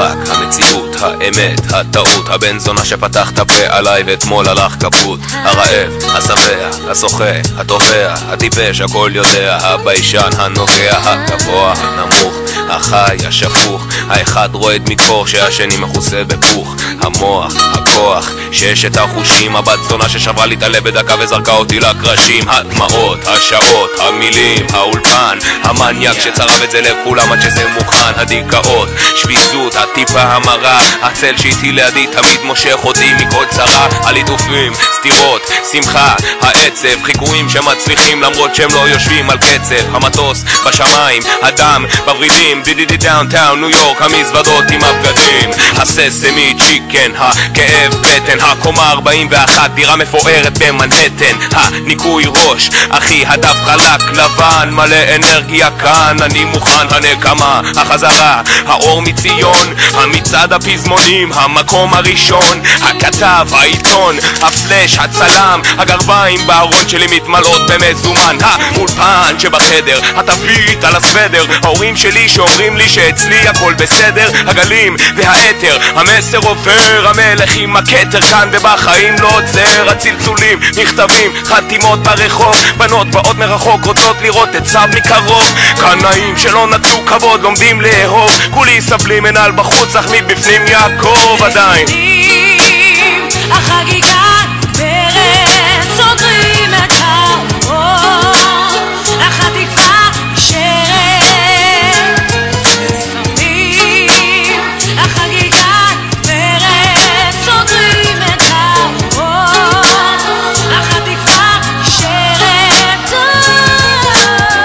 Лайфхак. המציאות, האמת, הטעות, הבן זונה שפתח את הפה עליי ואתמול הלך כפות. הרעב, השבע, השוחה, התובע, הטיפש, הכל יודע, הביישן, הנוגע, הגבוה, הנמוך, החי, השפוך, האחד רועד מקור שהשני מכוסה בפוך, המוח, הכוח, ששת החושים, הבת זונה ששברה לי את הלב בדקה וזרקה אותי לקרשים, הדמעות, השעות, המילים, האולפן, המניאק שצרב את זה לכולם עד שזה מוכן, הדיכאות, שביזות, הטיפה המרה, הצל שאיתי לידי תמיד מושך אותי מכל צרה, הליטופים, סתירות, שמחה, העצב, חיקויים שמצליחים למרות שהם לא יושבים על קצב, המטוס בשמיים, הדם בוורידים, דידידי downtown, ניו יורק, המזוודות עם הבגדים, ה sesame chicken, הכאב בטן, הקומה 41, דירה מפוארת במנהטן, הניקוי ראש, אחי, הדף חלק, לבן, מלא אנרגיה כאן, אני מוכן, הנקמה, החזרה, האור מציון, המצעד הפזמונים, המקום הראשון, הכתב, העיתון, הפלאש, הצלם, הגרביים בארון שלי מתמלאות במזומן, האולפן שבחדר, התווית על הסוודר, ההורים שלי שאומרים לי שאצלי הכל בסדר, הגלים והאתר, המסר עובר, המלך עם הכתר כאן ובחיים לא עוצר, הצלצולים, מכתבים, חתימות ברחוב, בנות באות מרחוק, רוצות לראות את סב מקרוב, קנאים שלא נתנו כבוד, לומדים לאהוב, כולי סבלי מנהל בחוץ, אך מבפנים יעקב עדיין. החגיגה נגמרת, סוגרים את האור, החטיפה נשארת. לפעמים החגיגה נגמרת, סוגרים את האור, החטיפה נשארת.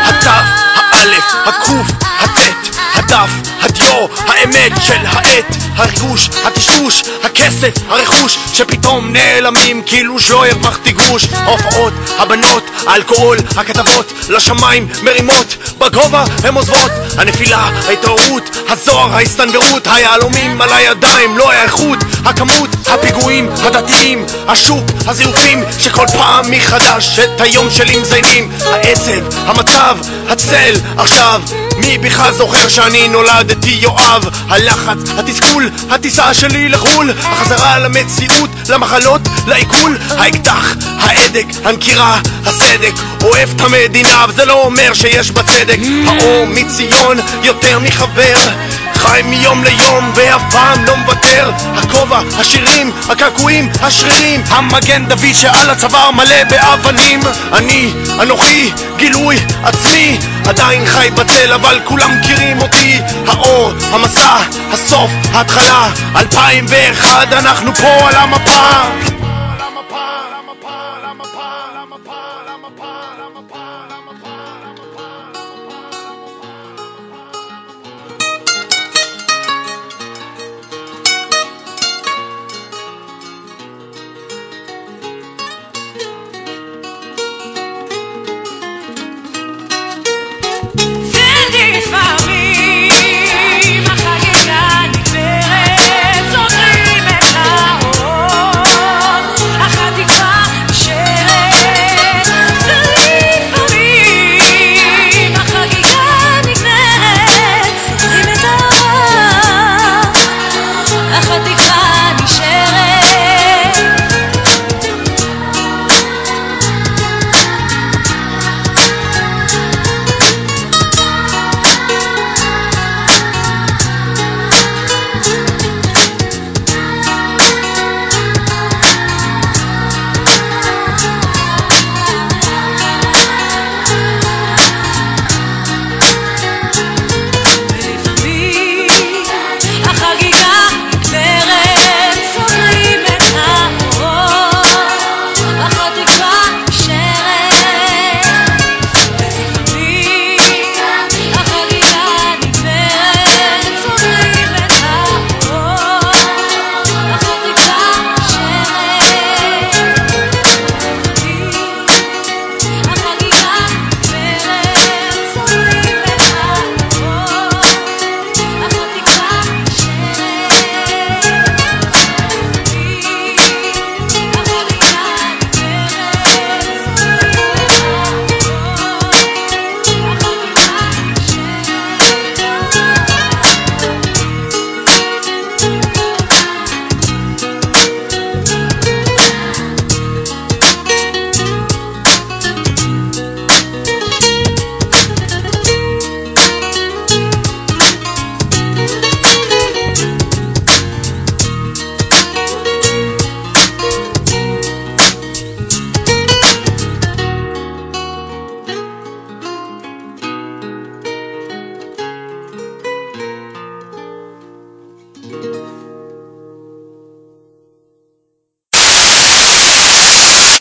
התו, האלף, הקוף, הטית, הדף, הדיו, האמת של העט, הריגוש, הטשטוש, הכסף, הרכוש, שפתאום נעלמים כאילו שלא הרווחתי גרוש. ההופעות, הבנות, האלכוהול, הכתבות, לשמיים מרימות, בגובה הן עוזבות. הנפילה, ההתעוררות, הזוהר, ההסתנוורות, היהלומים על הידיים, לא האיכות, הכמות, הפיגועים, הדתיים, השוק, הזיופים, שכל פעם מחדש את היום שלי מזיינים. העצב, המצב, הצל, עכשיו, מי בכלל זוכר שאני נולדתי יואב? הלחץ, התסכול, הטיסה שלי לחו"ל, החזרה למציאות, למחלות, לעיכול, האקדח, ההדק, הנקירה, הסדק, אוהב את המדינה, וזה לא אומר שיש בה צדק. האור מציון, יותר מחבר. חי מיום ליום ואף פעם לא מוותר הכובע, השירים, הקעקועים, השרירים. המגן דוד שעל הצוואר מלא באבנים. אני, אנוכי, גילוי עצמי. עדיין חי בצל אבל כולם מכירים אותי. האור, המסע, הסוף, ההתחלה. 2001 אנחנו פה על המפה